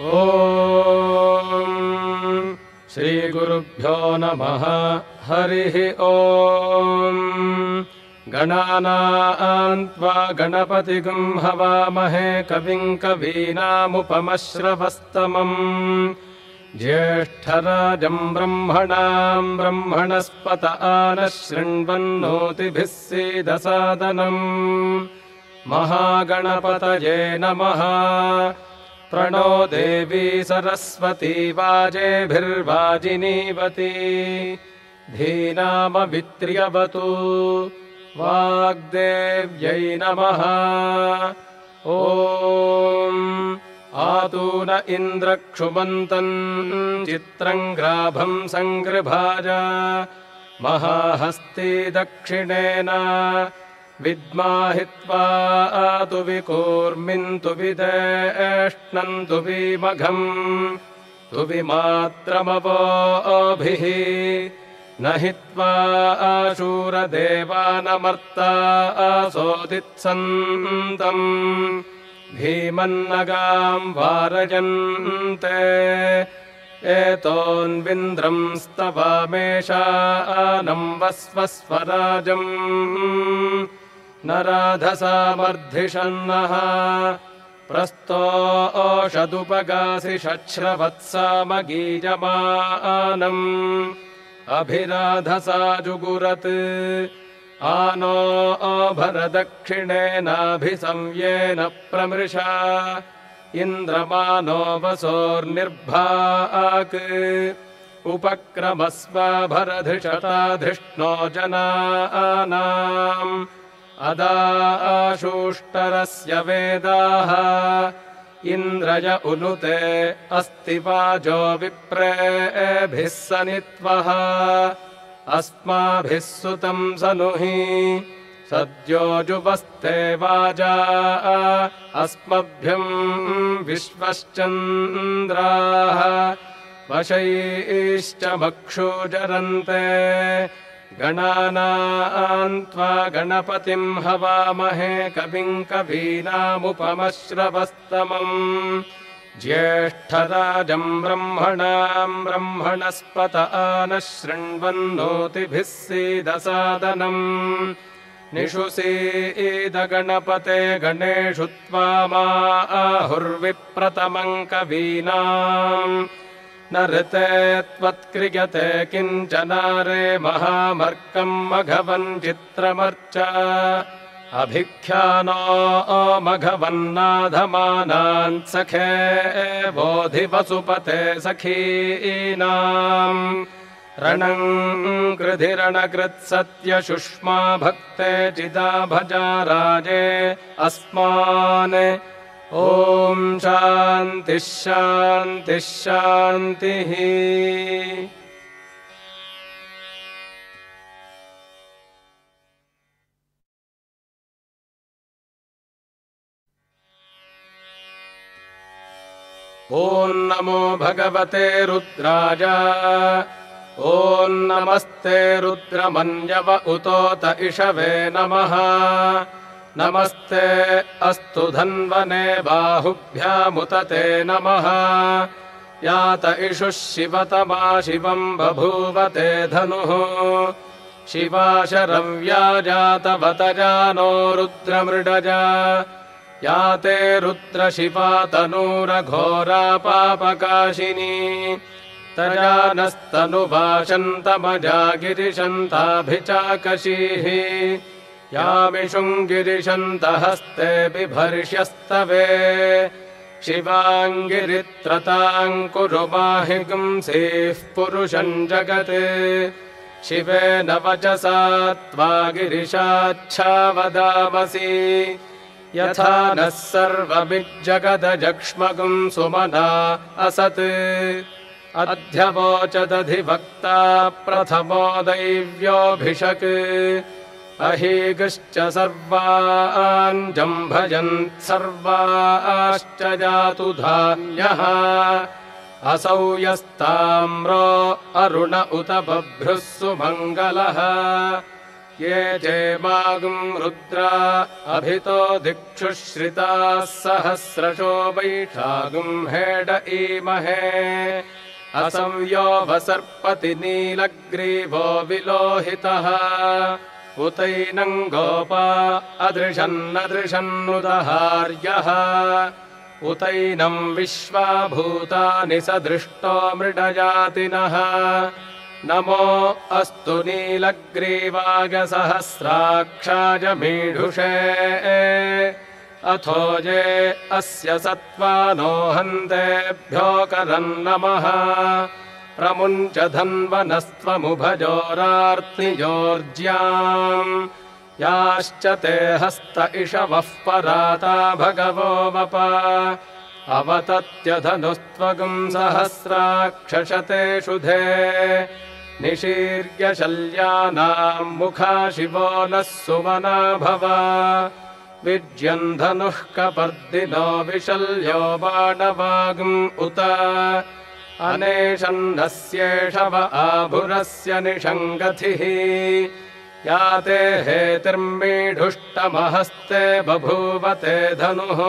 ॐ श्रीगुरुभ्यो नमः। हरिः ॐ। गणानान्त्वा गणपतिगुम् हवामहे कविम् कवीनामुपमश्रवस्तमम्। ज्येष्ठराजम् ब्रह्मणाम् ब्रह्मणस्पत आनः शृण्वन्नोतिभिः सीदसादनम्। महागणपतये नमः प्रणो देवी सरस्वती वाजेभिर्वाजिनीवती। धीनामवित्र्यवतु वाग्देव्यै नमः। ॐ आतून इन्द्रक्षुमन्तम् चित्रम् ग्राभम् सङ्गृभाज। महाहस्ती दक्षिणेन विद्माहित्वा आतु विकूर्मिन्तु विदेष्णन्तु विमघम्। तु विमात्रमवोभिः न हित्वा आशूरदेवानमर्ता आसोदित्सन्तम्। भीमन्नगाम् वारयन्ते। एतोन्विन्द्रम् स्तवामेषानम् वस्वस्वराजम् न राधसामर्धिषन्नः प्रस्तोषदुपगासि शच्छ्रवत्सामगीजमानम् अभिराधसा जुगुरत्। आनो अभरदक्षिणेनाभिसंयेन प्रमृषा इन्द्रमानो वसोर्निर्भाक्। उपक्रमस्वाभरधिषताधिष्णो जनानाम् अदाशूष्टरस्य वेदाः। इन्द्रय उनुते अस्ति वाजो विप्रेभिः सनित्वः। अस्माभिः सुतम् सनुहि सद्योजुवस्ते वाजा। अस्मभ्यम् विश्वश्चन्द्राः। वशैश्च गणानान्त्वा गणपतिम् हवामहे कविम् कवीनामुपमश्रवस्तमम्। ज्येष्ठराजम् ब्रह्मणाम् ब्रह्मणस्पत आनः शृण्वन्नोतिभिः सीदसादनम् निषुसीदगणपते गणेषु त्वा आहुर्विप्रतमम् कवीनाम् न ऋते त्वत्क्रियते किञ्चनारे महामर्कम् मघवन् चित्रमर्च। अभिख्यानो मघवन्नाधमानान् सखे बोधिवसुपते सखीनाम्। रणम् कृधिरणकृत्सत्यशुष्मा भक्ते चिदा भजा राजे अस्मान् ॐ शान्तिः ॐ नमो भगवते रुद्राय। ॐ नमस्ते रुद्रमन्यव उतोत इषवे नमः नमस्ते अस्तु धन्वने बाहुभ्यामुत ते नमः। यात इषुः शिवतमा शिवम् बभूवते धनुः। शिवाशरव्या जातवतजानो रुद्रमृडजा। या ते रुद्रशिवा तनूरघोरा पापकाशिनी। तजानस्तनुभाषन्तमजा गिरिशन्ताभिचाकशीः यामिषुङ्गिरिशन्तहस्ते बिभर्ष्यस्तवे शिवाङ्गिरित्रताम् कुरु माहि गुंसीः पुरुषम् जगत् शिवेन वचसा त्वा गिरिशाच्छा वदामसि यथा नः सर्वमिज्जगदजक्ष्मगुम् सुमना असत्। अध्यवोचदधिवक्ता प्रथमो दैव्योऽभिषक् अहीगश्च सर्वान् जम्भजन् सर्वाश्च जातु धान्यः। असौ यस्ताम्रो अरुण उत बभ्रुः सुमङ्गलः ये चेमागुम् रुद्रा अभितो दिक्षुश्रिताः सहस्रशो वैशागुम् हेड ईमहे। असंयोऽवसर्पति नीलग्रीवो विलोहितः उतैनम् गोपा अदृशन्नदृशन्नुदहार्यः। उतैनम् विश्वाभूतानि स दृष्टो मृडजातिनः। नमो अस्तु नीलग्रीवागसहस्राक्षाय मीढुषे। अथोजे अस्य सत्त्वानो हन्तेभ्योऽकरम् नमः प्रमुञ्च धन्वनस्त्वमुभजोरार्तिजोर्ज्याम् याश्च ते हस्त इषवः पराता भगवो वप। अवतत्यधनुस्त्वगुम् सहस्राक्षशते शुधे निशीर्य शल्यानाम् मुखा शिवो नः सुमना भव। विज्यम् धनुः कपर्दिनो विशल्यो बाणवागुम् उत अनेशन्नस्येषव आभुरस्य निषङ्गथिः। याते हेतिर्मीढुष्टमहस्ते बभूवते धनुः।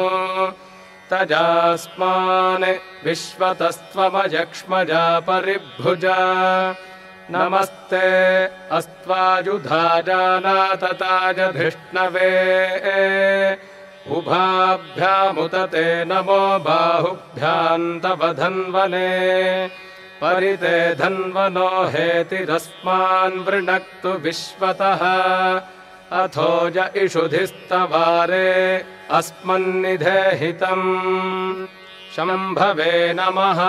तजास्मान् विश्वतस्त्वमजक्ष्मजा परिभुजा नमस्ते अस्त्वाजुधा जानातताजधिष्णवे उभाभ्यामुत ते नमो बाहुभ्यान्तवधन्वने परिते धन्वनो हेतिरस्मान् वृणक्तु विश्वतः। अथोज इषुधिस्तवारे अस्मन्निधेहितम् शम्भवे नमः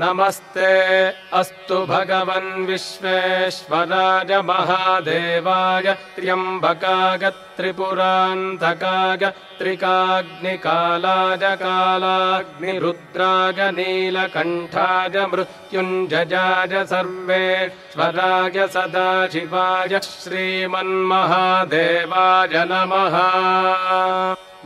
नमस्ते अस्तु भगवन् विश्वेश्वराय महादेवाय त्र्यम्बकाय त्रिपुरान्तकाय त्रिकाग्निकालाय कालाग्निरुद्राय नीलकण्ठाय मृत्युञ्जयाय सर्वेश्वराय सदाशिवाय श्रीमन्महादेवाय नमः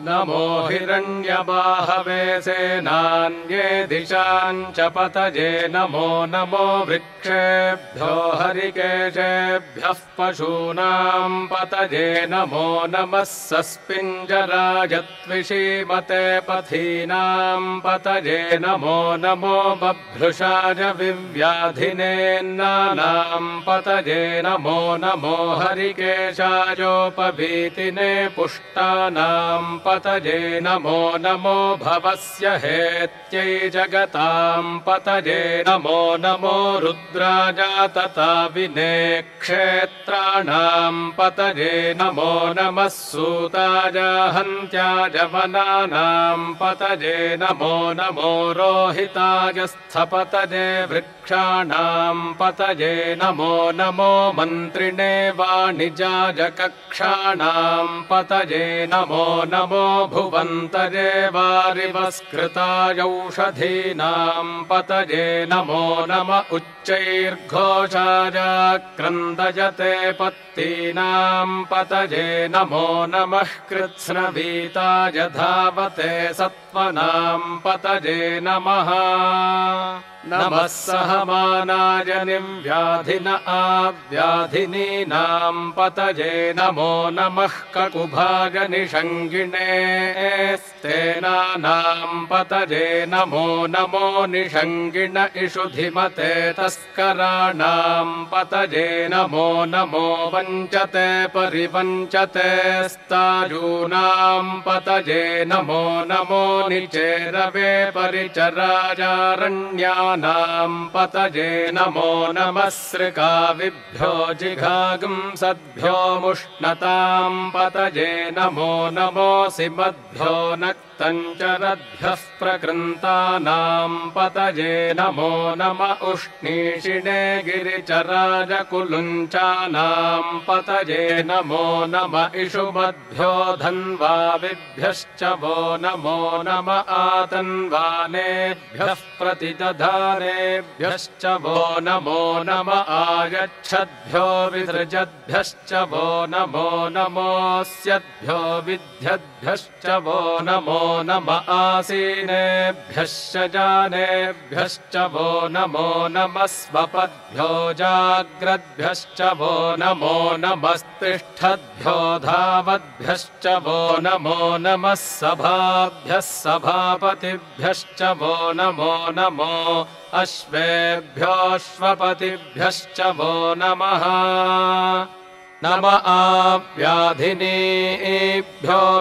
नमो हिरण्यबाहवे सेनान्ये दिशाम् च पतजे नमो नमो वृक्षेभ्यो हरिकेशेभ्यः पशूनाम् पतजे नमो नमः सस्पिञ्जराजत्विषीमते पथीनाम् पतजे नमो नमो बभ्रुषाय विव्याधिनेन्नानाम् पतजे नमो नमो हरिकेशायोपभीतिने पुष्टानाम् पतजे नमो नमो भवस्य हेत्यै जगताम् पतजे नमो नमो रुद्राजातता विने क्षेत्राणाम् पतजे नमो नमः सूताजाहन्त्याजवनानाम् पतजे नमो नमो रोहिताय स्थपतजे वृक्षाणाम् पतजे नमो नमो मन्त्रिणे वाणिजाजकक्षाणाम् पतजे नमो नमो भुवन्तजे वारिवस्कृतायौषधीनाम् पतजे नमो नम उच्चैर्घोषाजाक्रन्दयते पत्तीनाम् पतजे नमो नमः कृत्स्नवीताय धावते सत्त्वनाम् पतजे नमः नमः सहमानाय निव्याधिन आव्याधिनीनाम् पतजे नमो नमः ककुभाय निषङ्गिणे स्तेनानाम् पतजे नमो नमो निषङ्गिण इषुधिमते तस्कराणाम् पतजे नमो नमो वञ्चते परिवञ्चते स्तायूनाम् पतजे नमो नमो निचेरवे पतजे नमो नमः सृकाविभ्यो जिघागुम् सद्भ्यो मुष्णताम् पतजे नमो नमोऽसि मद्भ्यो नक्तञ्चरद्भ्यः प्रकृन्तानाम् पतजे नमो नम उष्णीषिणे गिरिचराजकुलुञ्चानाम् पतजे नमो नम इषुमद्भ्यो धन्वाविभ्यश्च वो नमो नम आतन्वानेभ्यः प्रतिदधा जानेभ्यश्च वो नमो नम आगच्छद्भ्यो विसृजद्भ्यश्च वो नमो नमोऽस्यद्भ्यो विद्यद्भ्यश्च वो नमो नम आसीनेभ्यश्च जानेभ्यश्च वो नमो नमः स्वपद्भ्यो जाग्रद्भ्यश्च वो नमो नमस्तिष्ठद्भ्यो धावद्भ्यश्च वो नमो नमः सभाभ्यः सभापतिभ्यश्च वो नमो नमो अश्वेभ्योऽश्वपतिभ्यश्च वो नमः नम आव्याधिनेभ्यो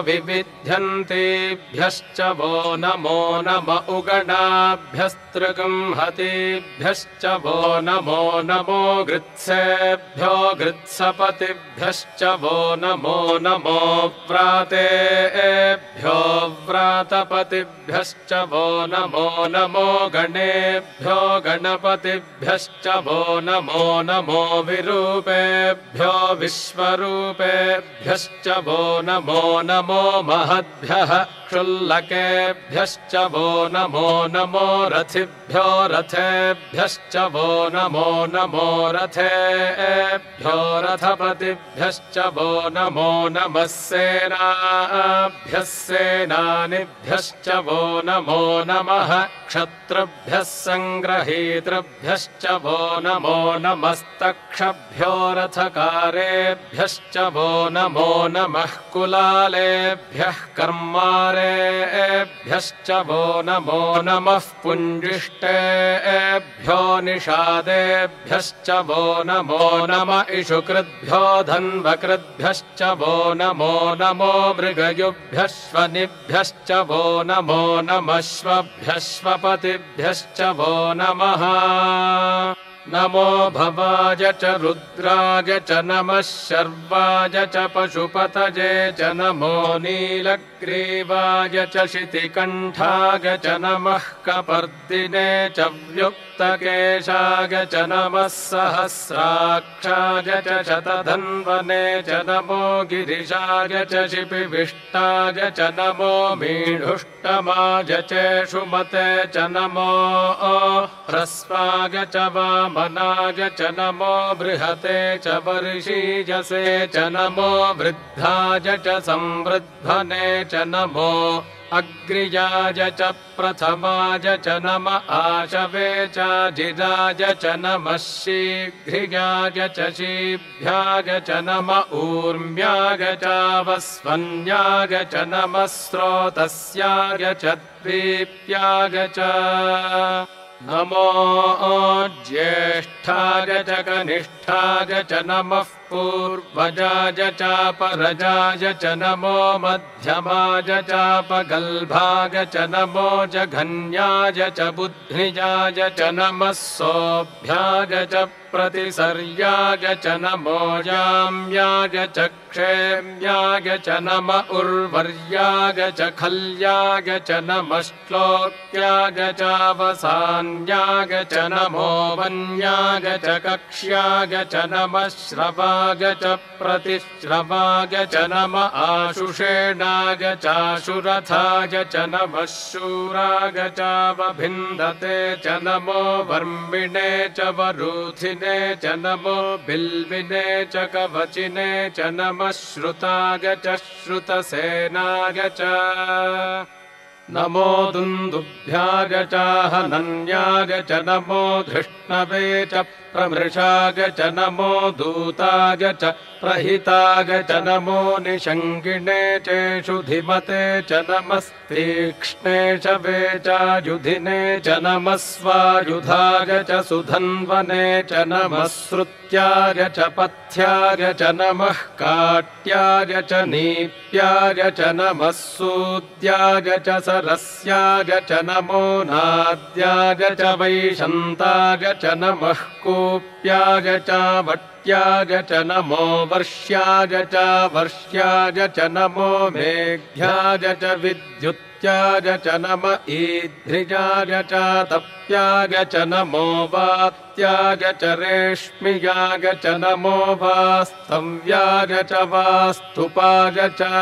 विविध्यन्तेभ्यश्च वो नमो नम उगणाभ्यस्तृगंहतेभ्यश्च वो नमो नमो गृत्सेभ्यो गृत्सपतिभ्यश्च वो नमो नमो व्रातेभ्यो व्रातपतिभ्यश्च वो नमो नमो गणेभ्यो गणपतिभ्यश्च वो नमो नमो विरूपेभ्यो विश्वरूपेभ्यश्च वो नमो नमो महद्भ्यः क्षुल्लकेभ्यश्च वो नमो नमो रथिभ्यो रथेभ्यश्च वो नमो नमो रथेभ्यो रथपतिभ्यश्च वो नमो नमः सेनाभ्यः सेनानिभ्यश्च वो नमो नमः क्षत्रुभ्यः सङ्ग्रहीतृभ्यश्च वो नमो नमस्तक्षभ्यो रथकारेभ्यश्च वो नमो नमः कुलालेभ्यः कर्मारेभ्यश्च वो नमो नमः पुञ्जिष्टेभ्यो निषादेभ्यश्च वो नमो नम इषुकृद्भ्यो धन्वकृद्भ्यश्च वो नमो नमो मृगयुभ्यश्वनिभ्यश्च वो नमो नमश्वभ्यश्वपतिभ्यश्च वो नमः नमो भवाय च रुद्राय च नमः शर्वाय च पशुपतये च नमो नीलग्रीवाय च शितिकण्ठाय च नमः कपर्दिने च व्युक्तकेशाय च नमः सहस्राक्षाय च शतधन्वने च नमो गिरिशाय च शिपिविष्टाय च नमो मीढुष्टमाय चेषुमते च नमो ह्रस्वाय च वामनाय च नमो बृहते च वर्षीजसे च नमो वृद्धाय च संवृद्धने च नमो अग्रियाय च प्रथमाय च नम आशवे च जिराय च नमः शीघ्रियाय च शीभ्याय च नम ऊर्म्याय च वस्वन्याय च नमः स्रोतस्याय च द्वीप्याय च नमो ज्येष्ठाय च कनिष्ठाय च नमः पूर्वजाय चापरजाय च नमो मध्यमाय चापगल्भाय च नमो जघन्याय च बुद्धिजाय च नमः सोऽभ्याय च प्रतिसर्याय च नमो जाम्याय च क्षेम्याय च नम उर्वर्याय च खल्याय च नमः श्लोक्याय चावसान्याय च नमो वन्याय च कक्ष्याय च नमः श्रवाय च प्रतिश्रवाय च नम आशुषेणाय चाशुरथाय च नमः शूराय चावभिन्दते च नमो वरूथिने च नमो बिल्विने च कवचिने च नमः श्रुताय च श्रुतसेनाय च नमो दुन्दुभ्याय चाहनन्याय च नमो धृष्णवे च प्रमृषाय च नमो दूताय च प्रहिताय च नमो निषङ्गिणे चेषु धिमते च नमस्तीक्ष्णे शवे चायुधिने च नमः स्वायुधाय च सुधन्वने च नमः श्रुत्याय च पथ्याय च नमः काट्याय च नीप्याय च नमः च सरस्याय च नमो नाद्याय च वैशन्ताय च नमः कूप्याय च वट्याय च नमो वर्ष्याय च वर्ष्याय च नमो मेघ्याय च विद्युत्याय च नम ईध्रिजाय च तप्याय च नमो वात्याय च रेष्मियाय च नमो वास्तव्याय च वास्तुपाय च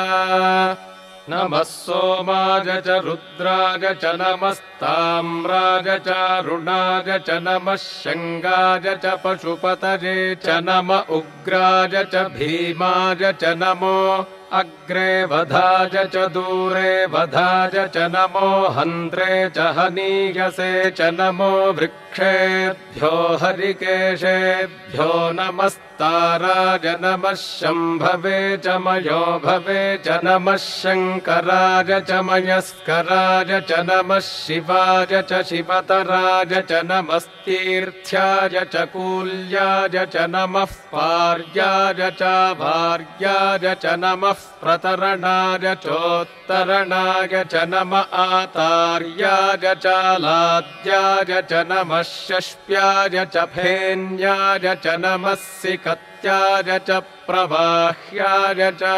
नमः सोमाज च रुद्राज च नमस्ताम्राज चारुणाज च नमः शङ्गाज च पशुपतजे च नम उग्राज च भीमाज च नमो अग्रे वधाज च दूरे वधाज च नमो हन्त्रे च हनीयसे च नमो वृक्षेभ्यो हरिकेशेभ्यो नमस्ताराज नमः शम्भवे च मयो भवे च नमः शङ्कराज च मयस्कराज च नमः शिवाज च शिवतराज च नमस्तीर्थ्याज च कूल्याज च नमः पार्याज च भार्याज च नमः प्रतरणाय चोत्तरणाय च नम आतार्याय चालाद्याय च नमः षष्ट्याय च फेन्याय च नमः सिकत्याय च प्रवाह्याय च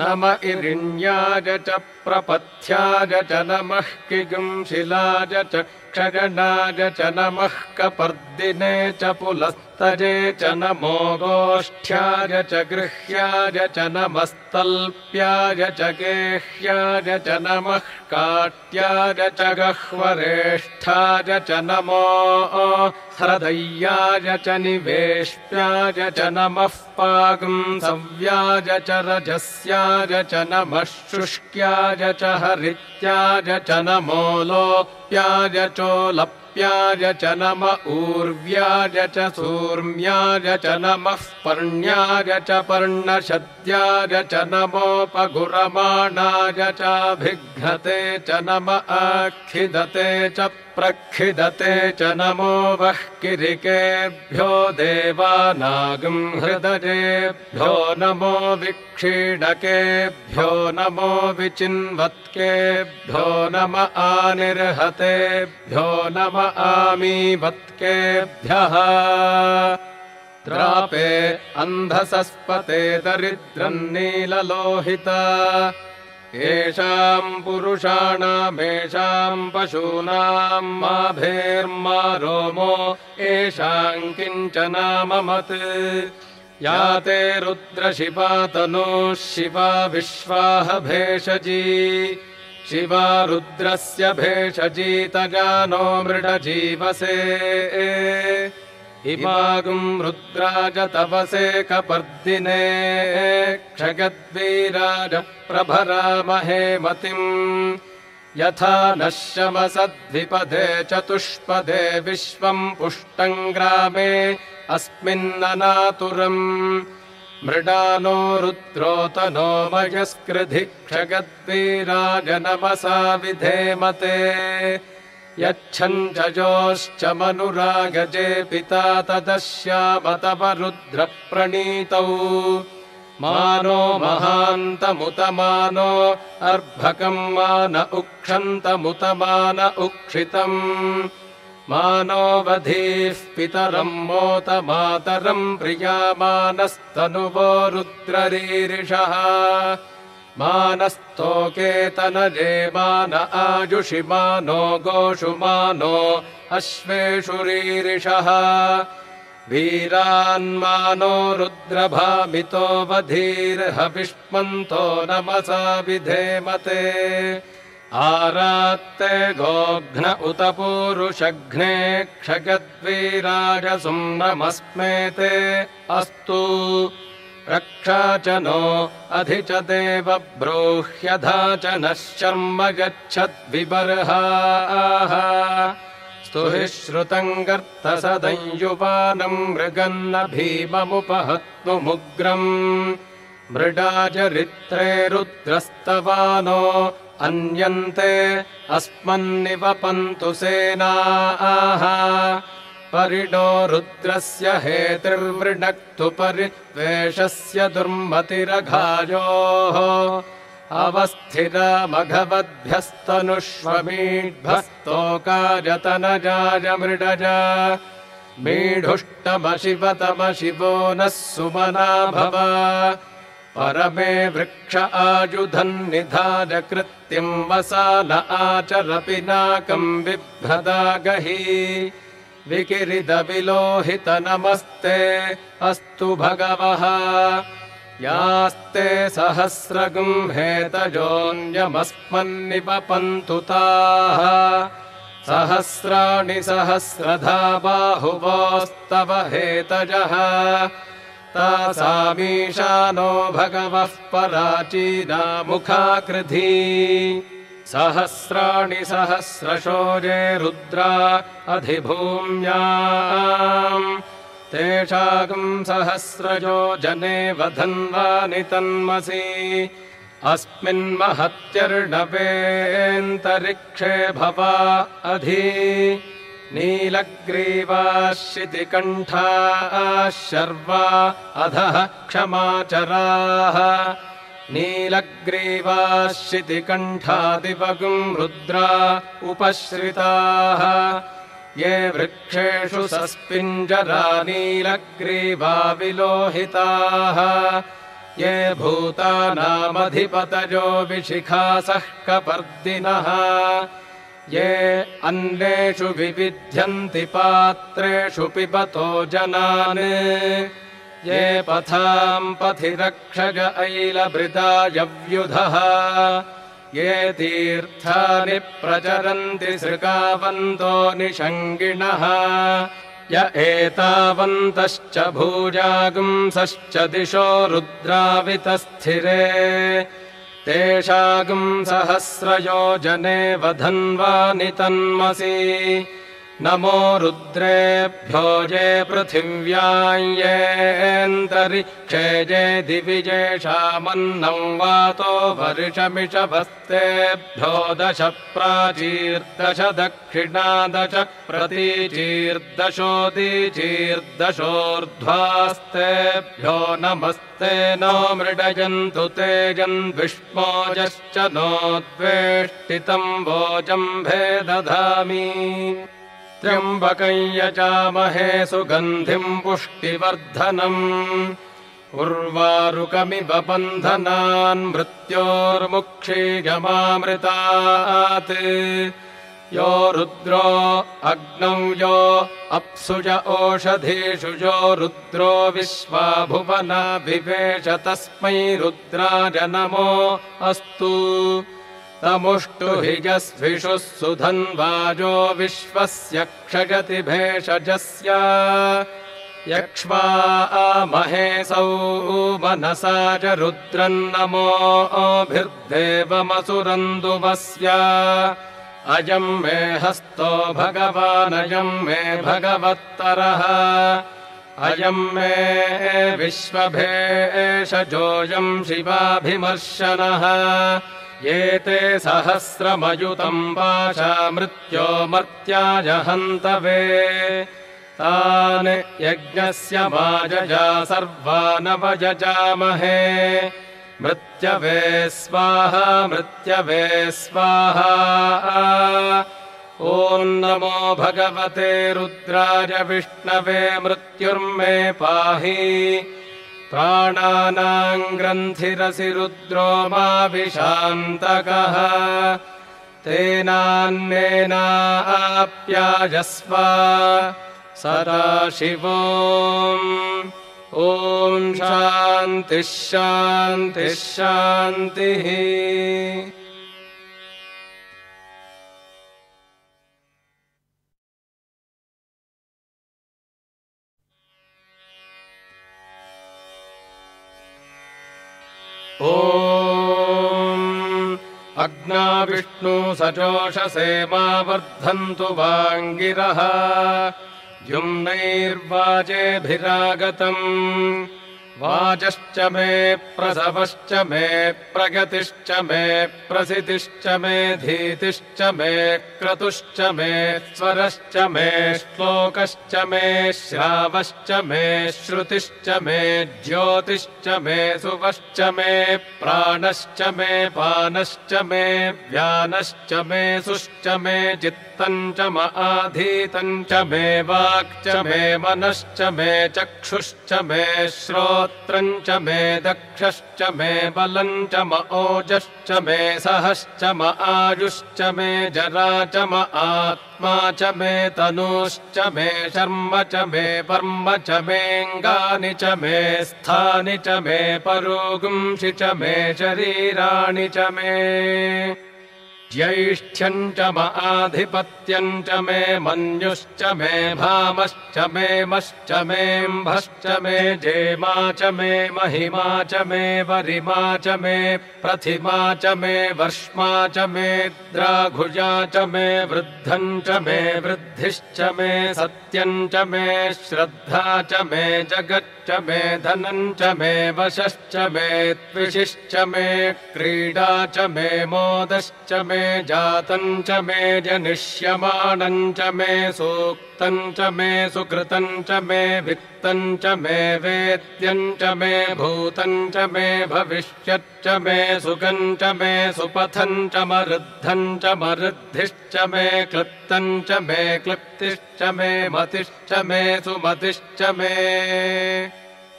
नम इरिण्याय च प्रपथ्याय च नमः किगुंशिलाय च क्षगणाय च नमः कपर्दिने च पुलस्तजे च नमो गोष्ठ्याय च गृह्याय च नमस्तल्प्याय च गेह्याय च नमः काट्याय च गह्वरेष्ठाय च नमो हृदय्याय च निवेश्याय च नमः पागुंसव्याय च रजस्याय च नमः शुष्क्याय च हरित्याय च नमो लोप्याय चोलप्याय च नम ऊर्व्याय च सूर्म्याय च नमः पर्ण्याय च पर्णशद्याय च नमोपगुरमाणाय चाभिघ्नते च नम आखिदते च प्रखिदते च नमो वः किरिकेभ्यो देवानागम् हृदयेभ्यो नमो विक्षीणकेभ्यो नमो विचिन्वत्केभ्यो नम आनिर्हतेभ्यो नम आमीवत्केभ्यः। द्रापे अन्धसस्पते दरिद्रम् नीललोहिता येषाम् पुरुषाणामेषाम् पशूनाम् माभेर्मा रोमो येषाम् किञ्चनाममत् या ते रुद्रशिवातनुः शिवा विश्वाह भेषजी। शिवा रुद्रस्य भेषजीतजानो मृडजीवसे इमागुम् रुद्राज तवसे कपर्दिने क्षगद्वीराज प्रभरामहे मतिम् यथा नः शमसद्विपदे चतुष्पदे विश्वम् पुष्टम् ग्रामे अस्मिन्ननातुरम् मृडानो रुद्रोतनो मयस्कृधि क्षगद्वीराज नमसा विधेमते यच्छन् जजोश्च मनुरागजे पिता तदश्यामतव रुद्रप्रणीतौ मानो महान्तमुत मानो अर्भकम् मान उक्षन्तमुत मान उक्षितम्। मानो वधीः पितरम् मोत मातरम् प्रियामानस्तनुवो रुद्ररीरिषः मानस्तोकेतनजे मान आयुषि मानो गोषु मानो अश्वेषु रीरिषः वीरान्मानो रुद्रभामितो वधीर्हविष्मन्तो नमसा विधेमते। आरात्ते गोघ्न उत पूरुषघ्ने क्षगद्वीराजसुम् नमस्मेते अस्तु रक्षा च नो अधि च देव ब्रूह्यधा च नः शर्म गच्छद्विबर्हाः स्तुहि श्रुतम् गर्तसदञ्युवानम् मृगन्न भीममुपहत्तुमुग्रम् मृडाचरित्रे रुद्रस्तवानो अन्यन्ते अस्मन्निवपन्तु सेनाः परिणो रुद्रस्य हेतिर्वृणक्तु परिद्वेषस्य दुर्मतिरघायोः। अवस्थिरामघवद्भ्यस्तनुष्वमीढ्भस्तोकाजतनजाय मृडज। नः सुमना भव। परमे वृक्ष आयुधन्निधाय कृत्यम् वसान आचर पिनाकम् बिभ्रदा गही विलोहित नमस्ते अस्तु भगवः। यास्ते सहस्रगुम्हेतजोऽन्यमस्मन्निपपन्तु ताः सहस्राणि सहस्रधा बाहुवोस्तव हेतजः। तासामीशानो भगवः पराचीनामुखाकृधी सहस्राणि सहस्रशोजे रुद्रा अधिभूम्याम्। तेषाकम् सहस्रजो जने वधन्वानि तन्मसि अस्मिन्महत्यर्णवेऽन्तरिक्षे भवा अधि। नीलग्रीवाशितिकण्ठाः शर्वा अधः क्षमाचराः नीलग्रीवाशितिकण्ठादिवगुम् रुद्रा उपश्रिताः। ये वृक्षेषु सस्पिञ्जरा नीलग्रीवा विलोहिताः। ये भूतानामधिपतयो विशिखासः कपर्दिनः। ये अन्येषु विविध्यन्ति पात्रेषु पिबतो जनान् ये पथाम् पथि रक्षज ऐलभृदायव्युधः ये तीर्थानि प्रचरन्ति सृगावन्तो निषङ्गिणः य एतावन्तश्च भूजागुंसश्च दिशो रुद्रावितस्थिरे। तेषागुम् सहस्रयोजने वधन्वानि तन्मसि नमो रुद्रेभ्यो ये पृथिव्यायेऽन्तरिक्षे ये दिविजेषामन्नम् वातो वर्षमिषभस्तेभ्यो दश प्राचीर्दश दक्षिणादश प्रतीचीर्दशोदीचीर्दशोर्ध्वास्तेभ्यो नमस्ते नो मृडयन्तु तेजन्विष्मोजश्च नो द्वेष्टितम् वोजम्भे दधामि त्र्यम्बकम् यजामहे सुगन्धिम् पुष्टिवर्धनम्। उर्वारुकमिव बन्धनान् मृत्योर्मुक्षीगमामृतात् यो रुद्रो अग्नौ यो अप्सुज ओषधीषु यो रुद्रो विश्वा भुवना विवेश तस्मै रुद्राज नमो अस्तु तमुष्टु हि यस्विषुः सुधन्वाजो विश्वस्य क्षयति भेषजस्य यक्ष्मा महेशौ मनसा च रुद्रन्नमोभिर्देवमसुरन्दुवस्य अयम् मे हस्तो भगवानयम् मे भगवत्तरः। अयम् मे विश्वभेषजोऽयम् शिवाभिमर्शनः एते सहस्रमयुतम् पाशा मृत्यो मर्त्याय हन्तवे तान् यज्ञस्य माजजा सर्वानवजजामहे। मृत्यवे स्वाहा मृत्यवे स्वाहा। ॐ नमो भगवते रुद्राय विष्णवे मृत्युर्मे पाहि प्राणानाम् ग्रन्थिरसि रुद्रो माभिशान्तकः तेनान्नेनाप्यायस्व सदा शिवो ॐ शान्तिः शान्तिः ॐ अग्ना विष्णु सजोषसे मा वर्धन्तु वाङ्गिरः द्युम्नैर्वाजेभिरागतम् वाजश्च मे प्रसवश्च मे प्रगतिश्च मे प्रसितिश्च मे धीतिश्च मे क्रतुश्च मे स्वरश्च मे श्लोकश्च मे श्रावश्च मे श्रुतिश्च मे ज्योतिश्च मे सुवश्च मे प्राणश्च मे पानश्च मे व्यानश्च मे सुश्च मे चित्तम् च म आधीतम् च मे वाक् च मे मनश्च मे चक्षुश्च मे श्रोत्रम् श्रोत्रम् च मे दक्षश्च मे बलम् च म ओजश्च मे सहश्च म आयुश्च मे जरा च म आत्मा च मे तनूश्च मे शर्म च मे पर्म च मेऽङ्गानि च मे स्थानि च मे परोगुंसि च मे शरीराणि च मे ज्यैष्ठ्यम् च म च मे मन्युश्च मे भामश्च मे मश्च मेऽम्भश्च मे जेमा च मे महिमा च मे वरिमा च मे प्रथिमा च मे वर्ष्मा च मे द्राघुजा च मे वृद्धम् च मे वृद्धिश्च मे सत्यम् च मे श्रद्धा च मे जगच्च मे धनम् च मे वशश्च मे त्विषिश्च मे क्रीडा च मे मोदश्च मे जातम् च मे जनिष्यमाणम् च मे सूक्तम् च मे सुकृतम् च मे वित्तम् च मे वेद्यम् च मे भूतम् च मे भविष्यच्च मे सुगम् च मे सुपथम् च मरुद्धम् च मरुद्धिश्च मे क्लृप्तम् च मे क्लिप्तिश्च मे मतिश्च मे सुमतिश्च मे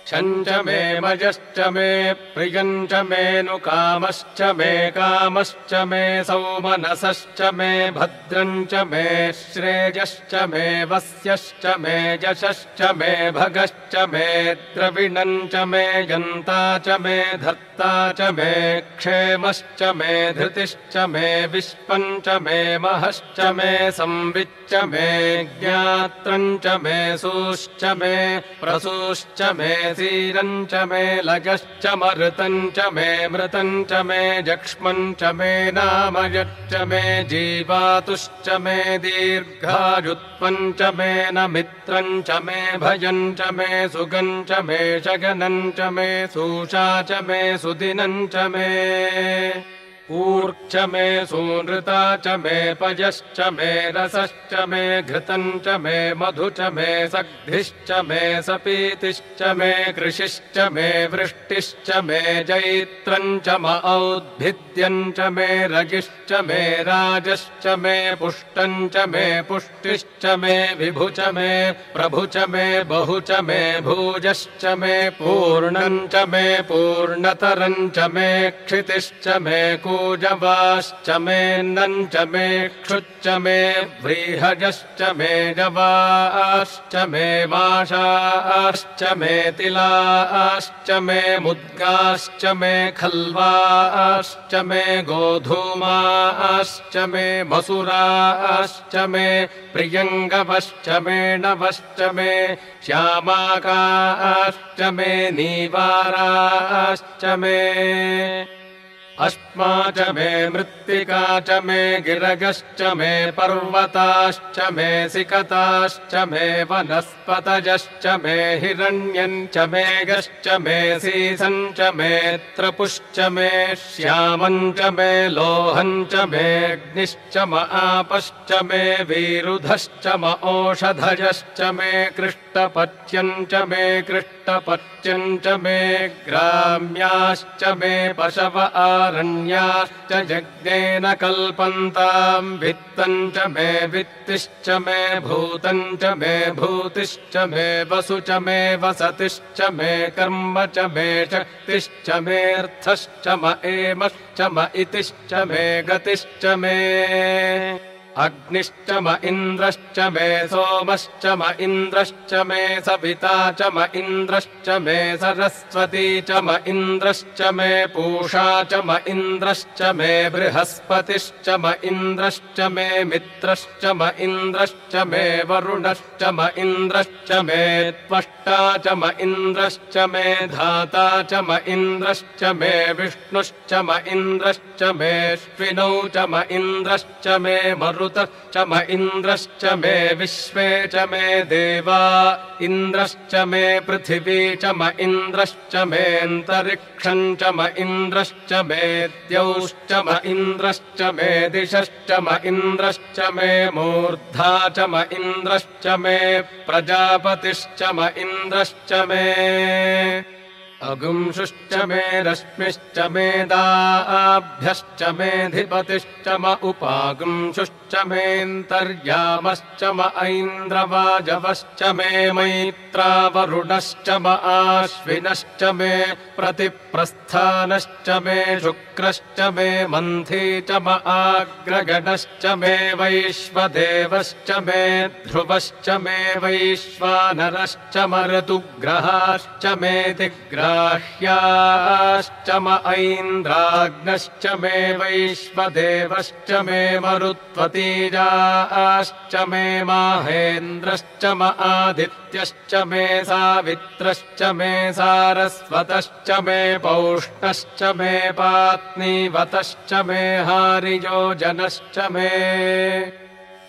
छम् च मे मजश्च मे प्रियम् च मेऽनुकामश्च मे कामश्च मे सौमनसश्च मे भद्रम् च मे श्रेयश्च मे वस्यश्च मे यशश्च मे भगश्च मे द्रविणम् च मे यन्ता च मे धर्ता च मे क्षेमश्च मे धृतिश्च मे विश्वम् च मे महश्च मे संविच्च मे ज्ञात्रम् च मे सूश्च मे प्रसूश्च मे सीरम् च मे लगश्च मरुतम् च मे मृतम् च मे जक्ष्मम् च मे नामयच्च मे जीवातुश्च मे दीर्घायुत्वम् च मे न मित्रम् च मे भयम् च मे सुगम् च मे शगनम् च मे सूषा च मे सुदिनम् च मे ऊर्च मे सूनृता च मे पयश्च मे रसश्च मे घृतम् च मे मधु च मे सग्धिश्च मे सपीतिश्च मे कृषिश्च मे वृष्टिश्च मे जैत्रम् च म औद्भिद्यम् च मे रगिश्च मे राजश्च मे पुष्टम् च मे पुष्टिश्च मे विभु च मे प्रभु च मे बहु च मे भूजश्च मे पूर्णम् च मे पूर्णतरम् च मे क्षितिश्च मे कूजवाश्च मेऽन्नम् च मे क्षुच्च मे व्रीहजश्च मे गवाश्च मे माषाश्च मे तिलाश्च मे मुद्गाश्च मे खल्वाश्च मे गोधूमाश्च मे मसुराश्च मे प्रियङ्गवश्च मे नवश्च मे श्यामाकाश्च मे नीवाराश्च मे अश्मा च मे मृत्तिका च मे गिरगश्च मे पर्वताश्च मे सिकताश्च मे वनस्पतजश्च मे हिरण्यम् च मे गश्च मे सीसम् च मे त्रपुश्च मे श्यामम् च मे लोहम् च मेऽग्निश्च म आपश्च मे वीरुधश्च म ओषधजश्च मे कृष्टपच्यम् च मे कृष्टपच्यम् च मे ग्राम्याश्च मे पशव आरण्याश्च जज्ञेन कल्पन्ताम् वित्तम् च मे वित्तिश्च मे भूतम् च मे भूतिश्च मे वसु च मे वसतिश्च मे कर्म च मे शक्तिश्च मेऽर्थश्च म एमश्च म इतिश्च मे गतिश्च मे अग्निश्च म इन्द्रश्च मे सोमश्च म इन्द्रश्च मे सविता च म इन्द्रश्च मे सरस्वती च म इन्द्रश्च मे पूषा च म इन्द्रश्च मे बृहस्पतिश्च म इन्द्रश्च मे मित्रश्च म इन्द्रश्च मे वरुणश्च म इन्द्रश्च मे त्वष्टा च म इन्द्रश्च मे धाता च म इन्द्रश्च मे विष्णुश्च म इन्द्रश्च मेऽश्विनौ च म इन्द्रश्च मे मरु च म इन्द्रश्च मे विश्वे च मे देवा इन्द्रश्च मे पृथिवी च म इन्द्रश्च मेऽन्तरिक्षम् च म इन्द्रश्च मे द्यौश्च म इन्द्रश्च मे दिशश्च म इन्द्रश्च मे मूर्धा च म इन्द्रश्च मे प्रजापतिश्च म इन्द्रश्च मे अगुंशुश्च मे रश्मिश्च मेदाभ्यश्च मेऽधिपतिश्च म उपागुंशुश्च मेऽन्तर्यामश्च म ऐन्द्रवाजवश्च मे मैत्रावरुणश्च म आश्विनश्च मे प्रतिप्रस्थानश्च मे शुक्रश्च मे मन्थी च म आग्रगणश्च मे वैश्वदेवश्च मे ध्रुवश्च मे वैश्वानरश्च मरुतुग्रहाश्च मे दिग्रह ह्याश्च ऐन्द्राग्नश्च मे वैश्वदेवश्च मे मरुत्वतीजाश्च मे माहेन्द्रश्च म आदित्यश्च मे सावित्रश्च मे सारस्वतश्च मे पौष्णश्च मे पात्नीवतश्च मे हारियोजनश्च मे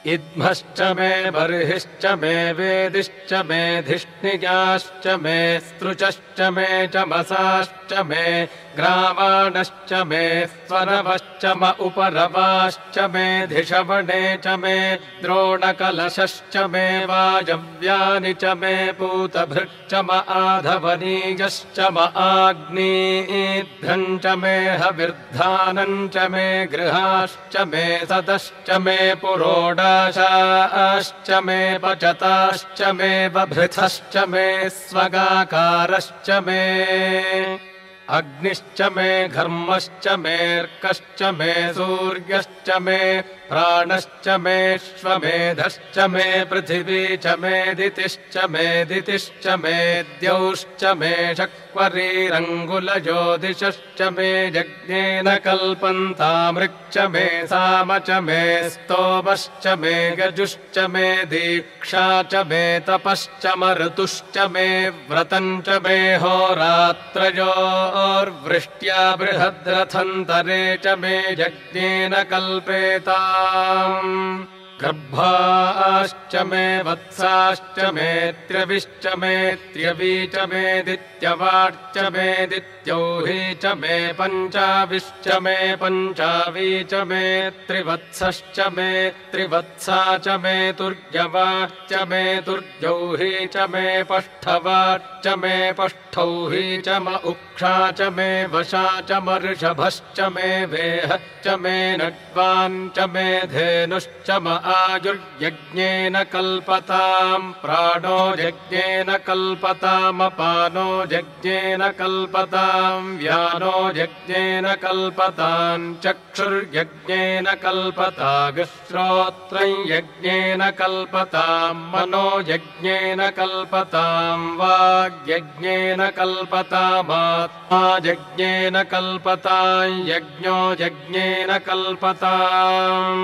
इद्मश्च मे बर्हिश्च मे वेदिश्च मे धिष्णिजाश्च मे स्तृचश्च मे चमसाश्च मे ग्रामाणश्च मे स्वरवश्च म उपरवाश्च मे धिषवणे च मे द्रोणकलशश्च मे वाजव्यानि च मे पूतभृच्च म आधवनीजश्च म आग्नीध्रम् च मे हविर्धानम् च मे गृहाश्च मे सदश्च मे पुरोडाशाश्च मे पचताश्च मे बभृथश्च मे स्वगाकारश्च मे अग्निश्च मे घर्मश्च मेऽर्कश्च मे सूर्यश्च मे प्राणश्च मेऽश्वमेधश्च मे पृथिवी च मे दितिश्च मे दितिश्च मे द्यौश्च मे शक्वरीरङ्गुलज्योतिषश्च मे यज्ञेन कल्पन्तामृक्च मे साम च मे स्तोमश्च मे गजुश्च मे दीक्षा च मे तपश्च मऋतुश्च मे व्रतम् च मे होरात्रयोर्वृष्ट्या बृहद्रथन्तरे च मे यज्ञेन कल्पेताम् गर्भाश्च मे वत्साश्च मे त्र्यविश्च च मे दित्यवाच्च मे दित्यौही च मे पञ्चाविश्च मे पञ्चावी च मे त्रिवत्सश्च मे त्रिवत्सा च मे तुर्यवाच्च मे तुर्यौही च मे पष्ठवाच्च मे पष्ठौही च म उक्षा च मे वशा च मर्षभश्च मे वेहश्च मे नड्वाञ्च मे धेनुश्च म आयुर्यज्ञेन कल्पताम् प्राणो यज्ञेन कल्पतामपानो यज्ञेन कल्पताम् व्यानो यज्ञेन कल्पताम् चक्षुर्यज्ञेन कल्पतागश्रोत्रम् यज्ञेन कल्पताम् मनो यज्ञेन कल्पताम् वाग्यज्ञेन कल्पतामात्मा यज्ञेन कल्पताम् यज्ञो यज्ञेन कल्पताम्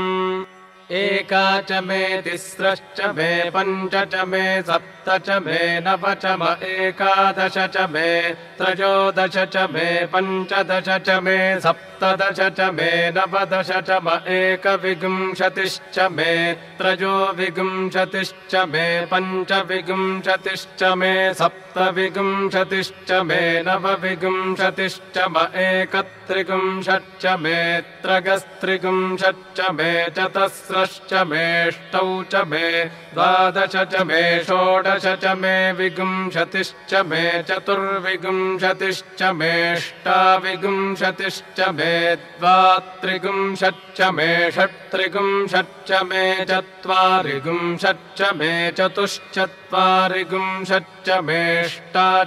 एका च मे तिस्रश्च मे पञ्च च मे सप्त च मे नव च म एकादश च मे त्रयोदश च मे पञ्चदश च मे सप्तदश च मे नवदश च म एकविंशतिश्च मे त्रयोविंशतिश्च मे पञ्चविंशतिश्च मे सप्तविंशतिश्च मे नवविंशतिश्च म एकत्रिंशच्च मे त्रगस्त्रिंशच्च मे चतस्रश्च मेष्टौ च मे द्वादश च मे षोडश च मे विंशतिश्च मे चतुर्विंशतिश्च मेष्टाविंशतिश्च मे द्वात्रिंशच्च मे षट्त्रिंशच्च मे चत्वारिंशच्च मे चतुश्चत्वारिंशच्च मेष्टा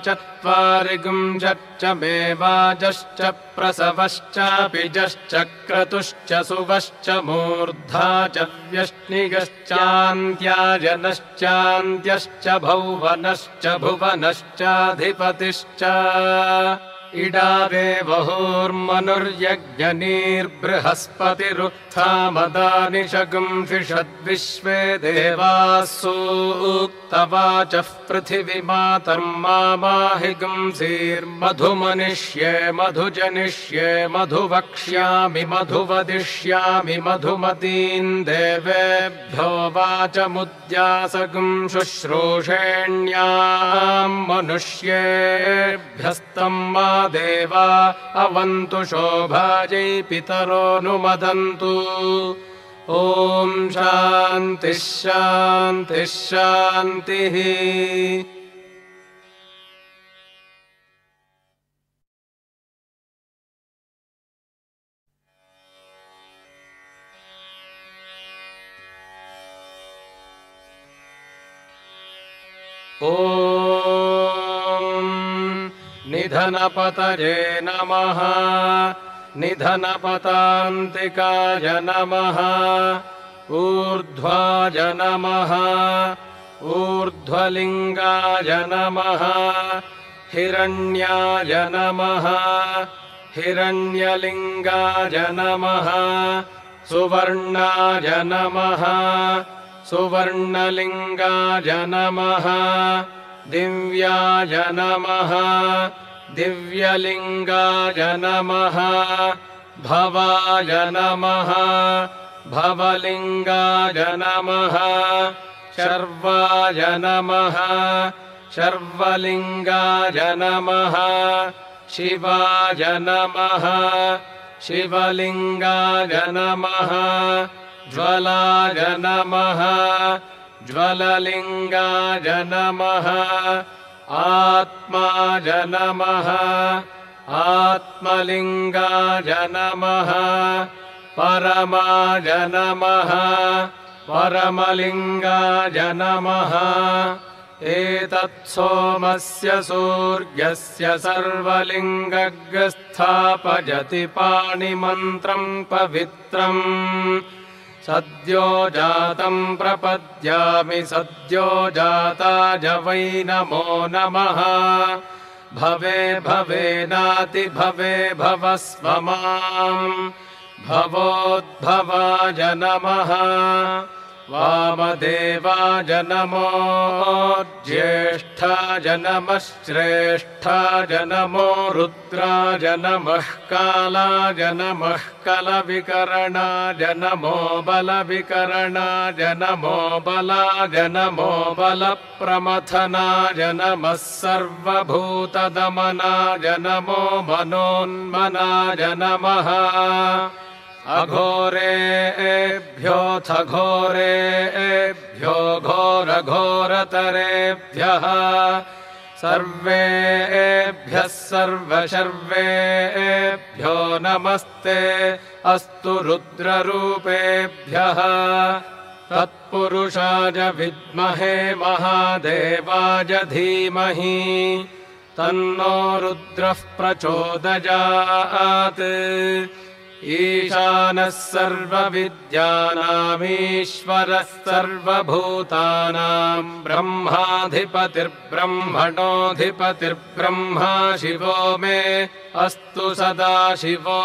चत्वारिंशच्च मे वाजश्च प्रसवश्चापिजश्च क्रतुश्च सुवश्च मूर्धा च व्यश्निगश्चान्त्याजनश्चान्त्यश्च भौवनश्च भुवनश्चाधिपतिश्च इडारे बहूर्मनुर्यज्ञनीर्बृहस्पतिरुत्थामदानि शगुंषद्विश्वे देवाः सूक्तवाचः पृथिविमातर्मामाहिगुंसीर्मधुमनिष्ये मधुजनिष्ये मधुवक्ष्यामि मधुवदिष्यामि मधुमतीन् देवेभ्यो वाचमुद्यासगुं शुश्रूषेण्याम् मनुष्येभ्यस्तम् मा देवा अवन्तु शोभायै पितरोऽनुमदन्तु ॐ शान्तिः शान्तिः शान्तिः निधनपतये नमः। निधनपतान्तिकाय नमः। ऊर्ध्वाय नमः। ऊर्ध्वलिङ्गाय नमः। हिरण्याय नमः। हिरण्यलिङ्गाय नमः। सुवर्णाय नमः। सुवर्णलिङ्गाय नमः। दिव्याय नमः दिव्यलिङ्गाय नमः भवाय नमः भवलिङ्गाय नमः शर्वाय नमः शर्वलिङ्गाय नमः शिवाय नमः शिवलिङ्गाय नमः ज्वलाय नमः ज्वललिङ्गाय नमः आत्माय नमः आत्मलिङ्गाय नमः परमाय नमः परमलिङ्गाय नमः। एतत्सोमस्य सूर्यस्य सर्वलिङ्गग्रस्थापयति पाणिमन्त्रम् पवित्रम् सद्यो जातम् प्रपद्यामि सद्यो जाताय वै नमो। नमः भवे भवे भवस्व माम्। भवोद्भवाय नमः वामदेवा जनमो ज्येष्ठा जनमः श्रेष्ठा जनमो रुद्रा जनमः काला जनमः कलविकरणा जनमो बलविकरणा जनमो बला जनमो बलप्रमथना जनमः सर्वभूतदमना जनमो मनोन्मना जनमः अघोरेभ्योऽथ घोरेभ्यो घोरघोरतरेभ्यः। सर्वेभ्यः सर्वशर्वेभ्यो नमस्ते अस्तु रुद्ररूपेभ्यः। तत्पुरुषाय विद्महे महादेवाय धीमहि। तन्नो रुद्रः प्रचोदयात् ईशानः सर्वविद्यानामीश्वरः सर्वभूतानाम् ब्रह्माधिपतिर्ब्रह्मणोऽधिपतिर्ब्रह्मा शिवो मे अस्तु सदा शिवो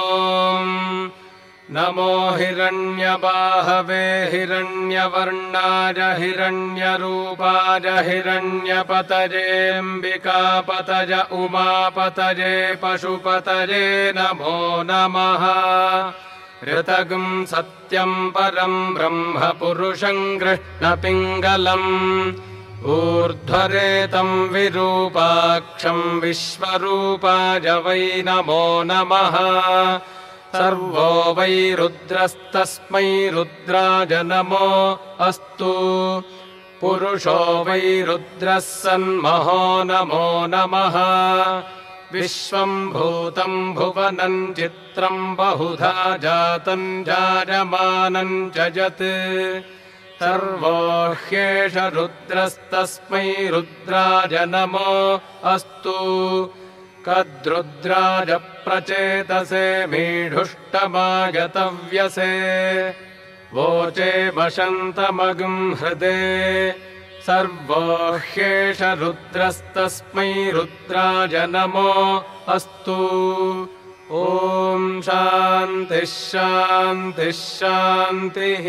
नमो हिरण्यबाहवे हिरण्यवर्णाय हिरण्यरूपाय हिरण्यपतजेऽम्बिकापतज उमापतजे पशुपतजे नमो नमः। ऋतगम् सत्यम् परम् ब्रह्म पुरुषम् कृष्णपिङ्गलम् ऊर्ध्वरेतम् विरूपाक्षम् विश्वरूपाय वै नमो नमः सर्वो वै रुद्रस्तस्मै रुद्राय नमो अस्तु। पुरुषो वै रुद्रः सन्महो नमो नमः। विश्वम् भूतम् भुवनम् चित्रम् बहुधा जातम् जायमानम् च यत्। सर्वो ह्येष रुद्रस्तस्मै रुद्राय नमो अस्तु कद्रुद्राज प्रचेतसे मीढुष्टमागतव्यसे। वोचे वशन्तमगम् हृदे। सर्वो ह्येष रुद्रस्तस्मै रुद्राज नमो अस्तु। ॐ शान्तिः शान्तिः शान्तिः